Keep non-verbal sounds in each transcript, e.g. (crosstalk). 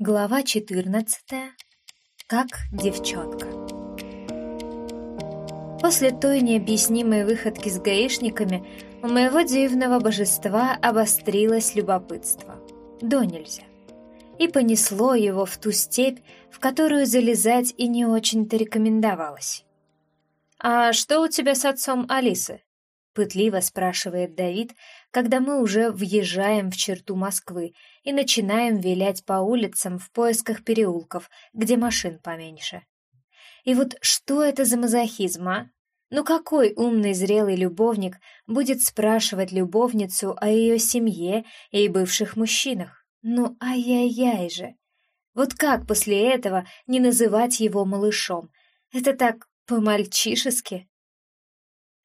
Глава 14. Как девчонка. После той необъяснимой выходки с гаишниками у моего дивного божества обострилось любопытство. До нельзя. И понесло его в ту степь, в которую залезать и не очень-то рекомендовалось. «А что у тебя с отцом Алисы?» — пытливо спрашивает Давид, когда мы уже въезжаем в черту Москвы и начинаем вилять по улицам в поисках переулков, где машин поменьше. И вот что это за мазохизм, а? Ну какой умный зрелый любовник будет спрашивать любовницу о ее семье и бывших мужчинах? Ну ай-яй-яй же! Вот как после этого не называть его малышом? Это так по-мальчишески.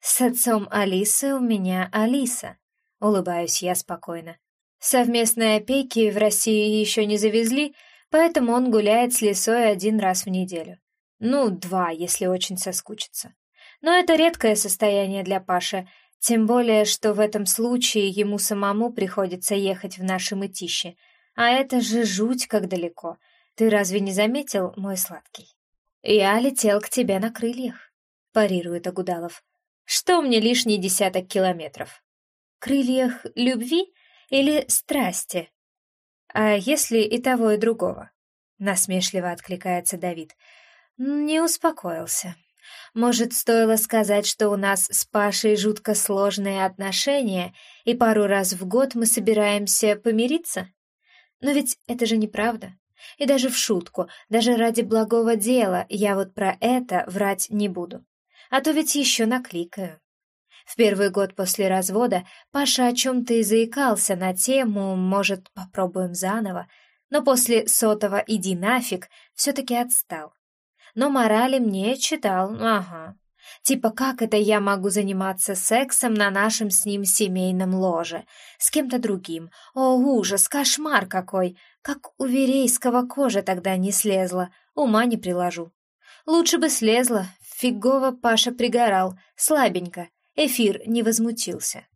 С отцом Алисы у меня Алиса, улыбаюсь я спокойно. Совместной опеки в Россию еще не завезли, поэтому он гуляет с лисой один раз в неделю. Ну, два, если очень соскучится. Но это редкое состояние для Паши, тем более, что в этом случае ему самому приходится ехать в наши мытищи. А это же жуть как далеко. Ты разве не заметил, мой сладкий? Я летел к тебе на крыльях, парирует Агудалов. Что мне лишний десяток километров? Крыльях любви или страсти? А если и того, и другого? Насмешливо откликается Давид. Не успокоился. Может, стоило сказать, что у нас с Пашей жутко сложные отношения, и пару раз в год мы собираемся помириться? Но ведь это же неправда. И даже в шутку, даже ради благого дела я вот про это врать не буду а то ведь еще накликаю. В первый год после развода Паша о чем-то и заикался на тему «может, попробуем заново», но после сотого «иди нафиг» все-таки отстал. Но морали мне читал, ага. Типа, как это я могу заниматься сексом на нашем с ним семейном ложе? С кем-то другим. О, ужас, кошмар какой! Как у верейского кожа тогда не слезла, ума не приложу. Лучше бы слезла, Фигово Паша пригорал, слабенько, эфир не возмутился.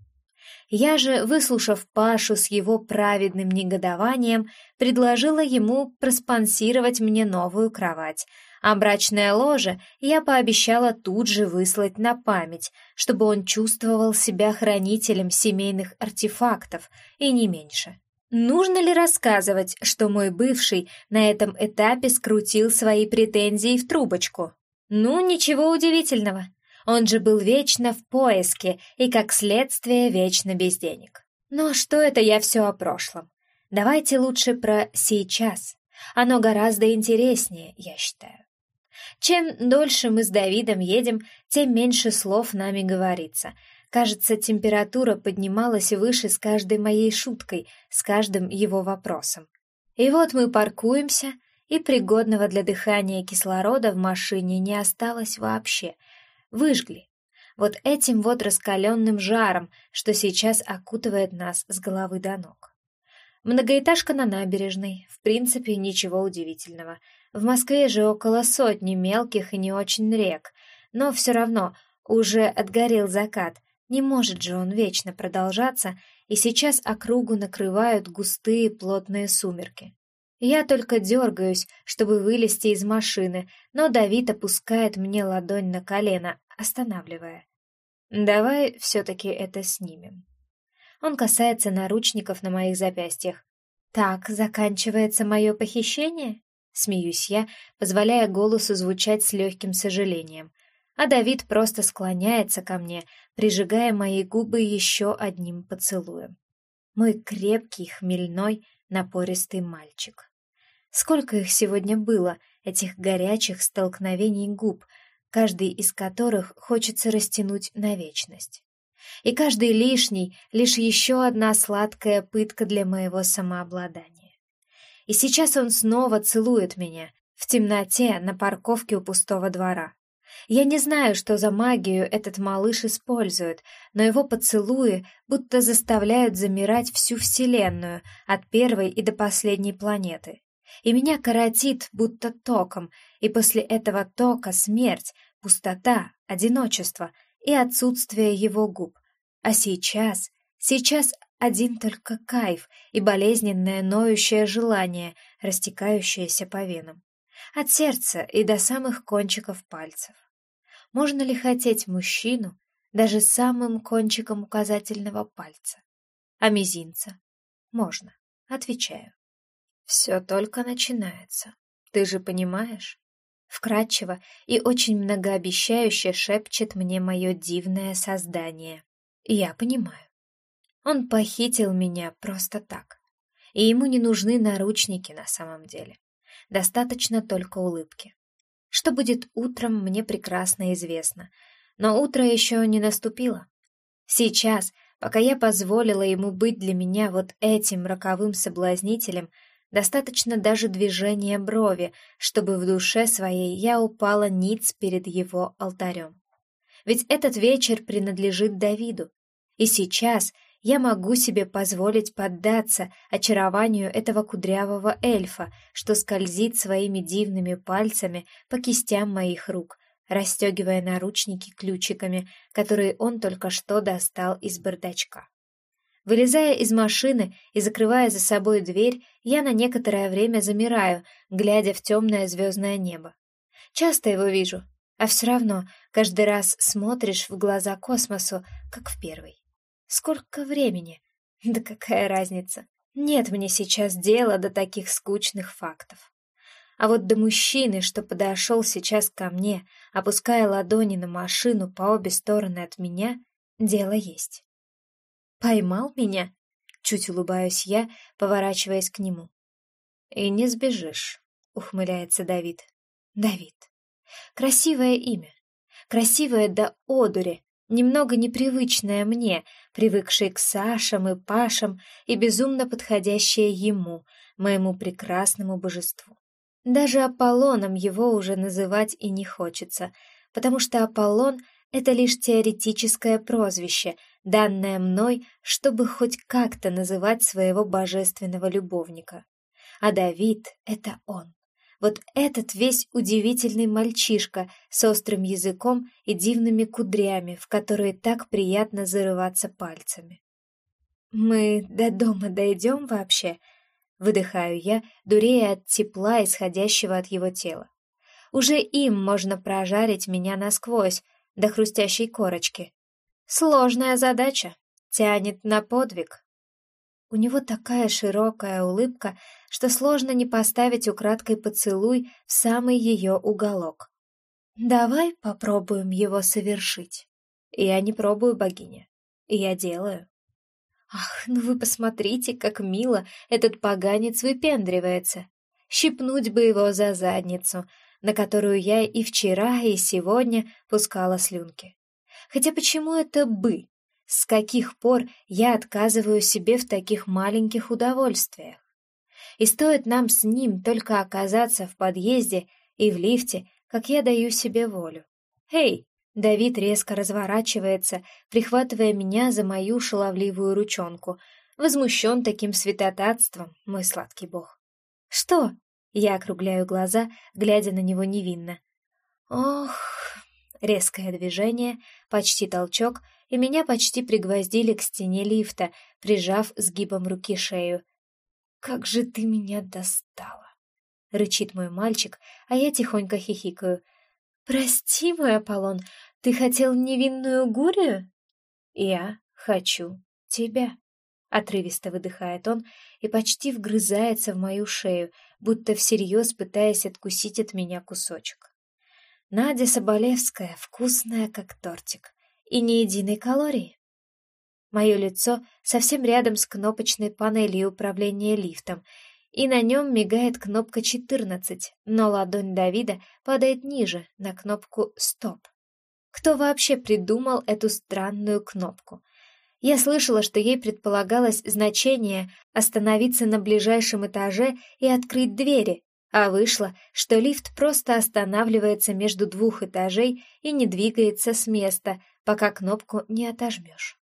Я же, выслушав Пашу с его праведным негодованием, предложила ему проспонсировать мне новую кровать, а брачное ложе я пообещала тут же выслать на память, чтобы он чувствовал себя хранителем семейных артефактов, и не меньше. Нужно ли рассказывать, что мой бывший на этом этапе скрутил свои претензии в трубочку? Ну, ничего удивительного. Он же был вечно в поиске и, как следствие, вечно без денег. Но что это я все о прошлом? Давайте лучше про сейчас. Оно гораздо интереснее, я считаю. Чем дольше мы с Давидом едем, тем меньше слов нами говорится. Кажется, температура поднималась выше с каждой моей шуткой, с каждым его вопросом. И вот мы паркуемся, и пригодного для дыхания кислорода в машине не осталось вообще. Выжгли. Вот этим вот раскаленным жаром, что сейчас окутывает нас с головы до ног. Многоэтажка на набережной, в принципе, ничего удивительного. В Москве же около сотни мелких и не очень рек, но все равно уже отгорел закат, не может же он вечно продолжаться, и сейчас округу накрывают густые плотные сумерки. Я только дергаюсь, чтобы вылезти из машины, но Давид опускает мне ладонь на колено, останавливая. «Давай все-таки это снимем». Он касается наручников на моих запястьях. «Так заканчивается мое похищение?» Смеюсь я, позволяя голосу звучать с легким сожалением. А Давид просто склоняется ко мне, прижигая мои губы еще одним поцелуем. Мой крепкий, хмельной, напористый мальчик. Сколько их сегодня было, этих горячих столкновений губ, каждый из которых хочется растянуть на вечность. И каждый лишний — лишь еще одна сладкая пытка для моего самообладания. И сейчас он снова целует меня, в темноте на парковке у пустого двора. Я не знаю, что за магию этот малыш использует, но его поцелуи будто заставляют замирать всю Вселенную от первой и до последней планеты и меня коротит, будто током, и после этого тока смерть, пустота, одиночество и отсутствие его губ. А сейчас, Сейчас один только кайф и болезненное ноющее желание, растекающееся по венам. От сердца и до самых кончиков пальцев. Можно ли хотеть мужчину даже самым кончиком указательного пальца? А мизинца? Можно, отвечаю. Все только начинается. Ты же понимаешь? Вкратчиво и очень многообещающе шепчет мне мое дивное создание. Я понимаю. Он похитил меня просто так. И ему не нужны наручники на самом деле. Достаточно только улыбки. Что будет утром, мне прекрасно известно. Но утро еще не наступило. Сейчас, пока я позволила ему быть для меня вот этим роковым соблазнителем, Достаточно даже движения брови, чтобы в душе своей я упала ниц перед его алтарем. Ведь этот вечер принадлежит Давиду, и сейчас я могу себе позволить поддаться очарованию этого кудрявого эльфа, что скользит своими дивными пальцами по кистям моих рук, расстегивая наручники ключиками, которые он только что достал из бардачка. Вылезая из машины и закрывая за собой дверь, я на некоторое время замираю, глядя в темное звездное небо. Часто его вижу, а все равно каждый раз смотришь в глаза космосу, как в первый. Сколько времени? (laughs) Да какая разница? Нет мне сейчас дела до таких скучных фактов. А вот до мужчины, что подошел сейчас ко мне, опуская ладони на машину по обе стороны от меня, дело есть. Поймал меня? Чуть улыбаюсь я, поворачиваясь к нему. И не сбежишь, ухмыляется Давид. Давид. Красивое имя. Красивое до одури, немного непривычное мне, привыкшей к Сашам и Пашам и безумно подходящее ему, моему прекрасному божеству. Даже Аполлоном его уже называть и не хочется, потому что Аполлон — это лишь теоретическое прозвище, данное мной, чтобы хоть как-то называть своего божественного любовника. А Давид — это он. Вот этот весь удивительный мальчишка с острым языком и дивными кудрями, в которые так приятно зарываться пальцами. «Мы до дома дойдем вообще?» — выдыхаю я, дурея от тепла, исходящего от его тела. Уже им можно прожарить меня насквозь, до хрустящей корочки. Сложная задача, тянет на подвиг. У него такая широкая улыбка, что сложно не поставить украдкой поцелуй в самый ее уголок. Давай попробуем его совершить. Я не пробую, богиня. Я делаю. Ах, ну вы посмотрите, как мило этот поганец выпендривается. Щипнуть бы его за задницу, на которую я и вчера, и сегодня пускала слюнки. Хотя почему это «бы»? С каких пор я отказываю себе в таких маленьких удовольствиях? И стоит нам с ним только оказаться в подъезде и в лифте, как я даю себе волю. «Эй!» Давид резко разворачивается, прихватывая меня за мою шаловливую ручонку, возмущен таким святотатством, мой сладкий бог. «Что?» Я округляю глаза, глядя на него невинно. «Ох, Резкое движение, почти толчок, и меня почти пригвоздили к стене лифта, прижав сгибом руки шею. «Как же ты меня достала!» — рычит мой мальчик, а я тихонько хихикаю. «Прости, мой Аполлон, ты хотел невинную гурию?» «Я хочу тебя», — отрывисто выдыхает он и почти вгрызается в мою шею, будто всерьез пытаясь откусить от меня кусочек. Надя Соболевская, вкусная, как тортик, и ни единой калории. Мое лицо совсем рядом с кнопочной панелью управления лифтом, и на нем мигает кнопка 14, но ладонь Давида падает ниже, на кнопку «Стоп». Кто вообще придумал эту странную кнопку? Я слышала, что ей предполагалось значение остановиться на ближайшем этаже и открыть двери, а вышло, что лифт просто останавливается между двух этажей и не двигается с места, пока кнопку не отожмешь.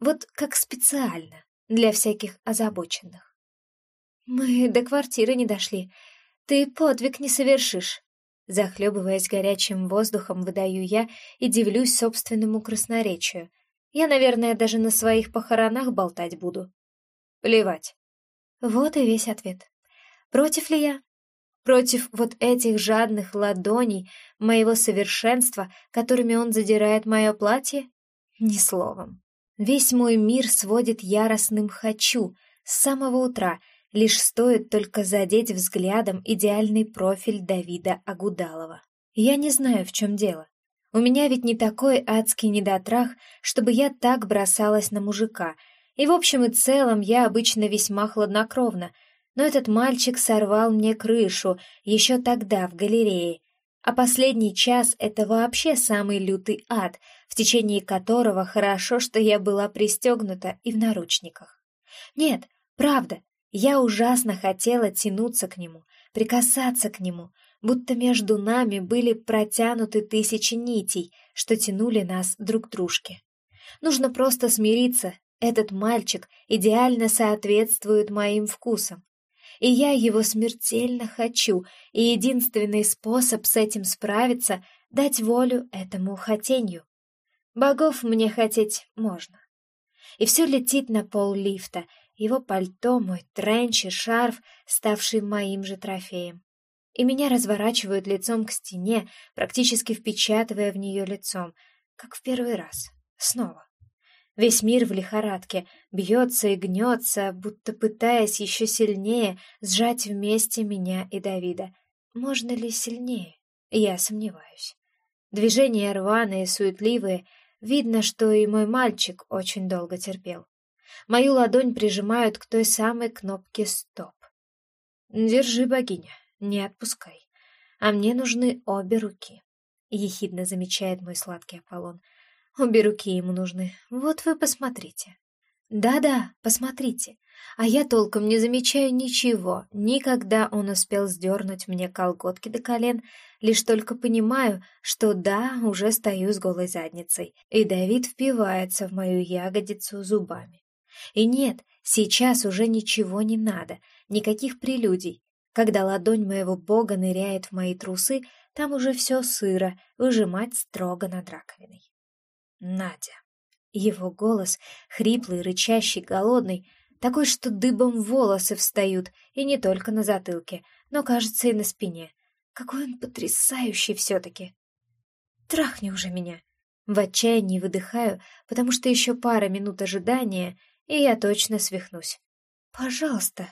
Вот как специально, для всяких озабоченных. «Мы до квартиры не дошли. Ты подвиг не совершишь». Захлебываясь горячим воздухом, выдаю я и дивлюсь собственному красноречию. Я, наверное, даже на своих похоронах болтать буду. Плевать. Вот и весь ответ. Против ли я? Против вот этих жадных ладоней моего совершенства, которыми он задирает мое платье? Ни словом. Весь мой мир сводит яростным «хочу» с самого утра, лишь стоит только задеть взглядом идеальный профиль Давида Агудалова. Я не знаю, в чем дело. У меня ведь не такой адский недотрах, чтобы я так бросалась на мужика. И в общем и целом я обычно весьма хладнокровна, но этот мальчик сорвал мне крышу еще тогда в галерее. А последний час — это вообще самый лютый ад, в течение которого хорошо, что я была пристегнута и в наручниках. Нет, правда, я ужасно хотела тянуться к нему, прикасаться к нему, будто между нами были протянуты тысячи нитей, что тянули нас друг к дружке. Нужно просто смириться, этот мальчик идеально соответствует моим вкусам. И я его смертельно хочу, и единственный способ с этим справиться — дать волю этому хотенью. Богов мне хотеть можно. И все летит на пол лифта, его пальто, мой тренч и шарф, ставший моим же трофеем и меня разворачивают лицом к стене, практически впечатывая в нее лицом, как в первый раз. Снова. Весь мир в лихорадке, бьется и гнется, будто пытаясь еще сильнее сжать вместе меня и Давида. Можно ли сильнее? Я сомневаюсь. Движения рваные, суетливые. Видно, что и мой мальчик очень долго терпел. Мою ладонь прижимают к той самой кнопке «Стоп». «Держи, богиня», не отпускай. А мне нужны обе руки. Ехидно замечает мой сладкий Аполлон. Обе руки ему нужны. Вот вы посмотрите. Да-да, посмотрите. А я толком не замечаю ничего. Никогда он успел сдернуть мне колготки до колен. Лишь только понимаю, что да, уже стою с голой задницей. И Давид впивается в мою ягодицу зубами. И нет, сейчас уже ничего не надо, никаких прелюдий. Когда ладонь моего бога ныряет в мои трусы, там уже все сыро, выжимать строго над раковиной. Надя. Его голос, хриплый, рычащий, голодный, такой, что дыбом волосы встают, и не только на затылке, но, кажется, и на спине. Какой он потрясающий все-таки. Трахни уже меня. В отчаянии выдыхаю, потому что еще пара минут ожидания, и я точно свихнусь. Пожалуйста,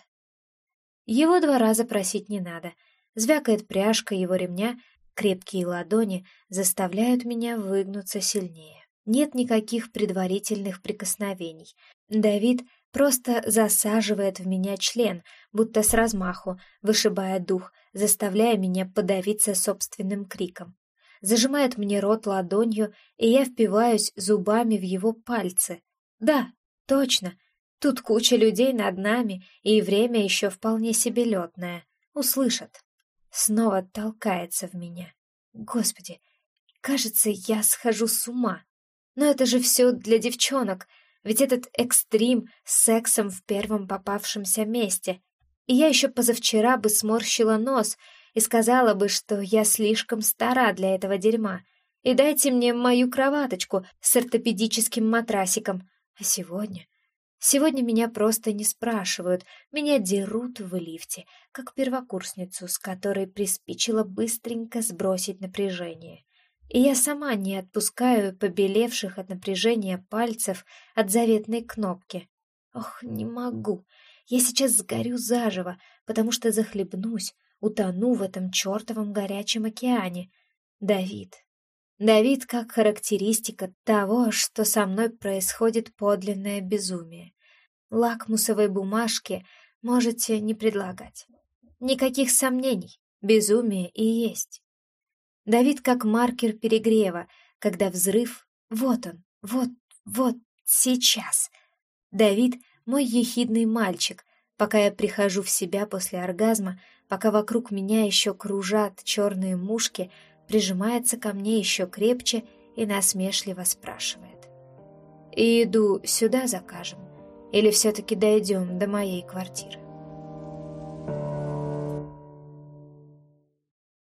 его два раза просить не надо. Звякает пряжка его ремня, крепкие ладони заставляют меня выгнуться сильнее. Нет никаких предварительных прикосновений. Давид просто засаживает в меня член, будто с размаху, вышибая дух, заставляя меня подавиться собственным криком. Зажимает мне рот ладонью, и я впиваюсь зубами в его пальцы. Да, точно, Тут куча людей над нами, и время еще вполне себе летное. Услышат. Снова толкается в меня. Господи, кажется, я схожу с ума. Но это же все для девчонок, ведь этот экстрим с сексом в первом попавшемся месте. И я еще позавчера бы сморщила нос и сказала бы, что я слишком стара для этого дерьма. И дайте мне мою кроваточку с ортопедическим матрасиком. А сегодня Сегодня меня просто не спрашивают, меня дерут в лифте, как первокурсницу, с которой приспичило быстренько сбросить напряжение. И я сама не отпускаю побелевших от напряжения пальцев от заветной кнопки. Ох, не могу. Я сейчас сгорю заживо, потому что захлебнусь, утону в этом чертовом горячем океане. Давид, Давид как характеристика того, что со мной происходит подлинное безумие. Лакмусовой бумажки можете не предлагать. Никаких сомнений, безумие и есть. Давид как маркер перегрева, когда взрыв — вот он, вот, вот, сейчас. Давид — мой ехидный мальчик, пока я прихожу в себя после оргазма, пока вокруг меня еще кружат черные мушки — прижимается ко мне еще крепче и насмешливо спрашивает. «И еду сюда закажем? Или все-таки дойдем до моей квартиры?»